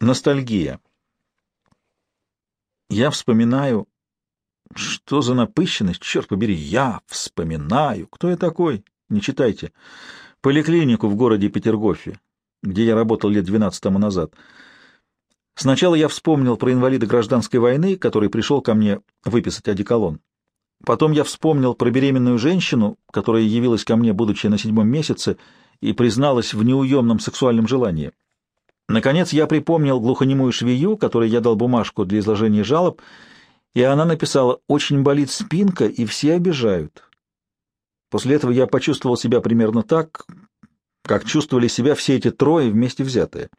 Ностальгия. Я вспоминаю... Что за напыщенность? Черт побери, я вспоминаю. Кто я такой? Не читайте. Поликлинику в городе Петергофе, где я работал лет 12 тому назад. Сначала я вспомнил про инвалида гражданской войны, который пришел ко мне выписать одеколон. Потом я вспомнил про беременную женщину, которая явилась ко мне, будучи на седьмом месяце, и призналась в неуемном сексуальном желании. Наконец я припомнил глухонемую швею, которой я дал бумажку для изложения жалоб, и она написала «Очень болит спинка, и все обижают». После этого я почувствовал себя примерно так, как чувствовали себя все эти трое вместе взятые.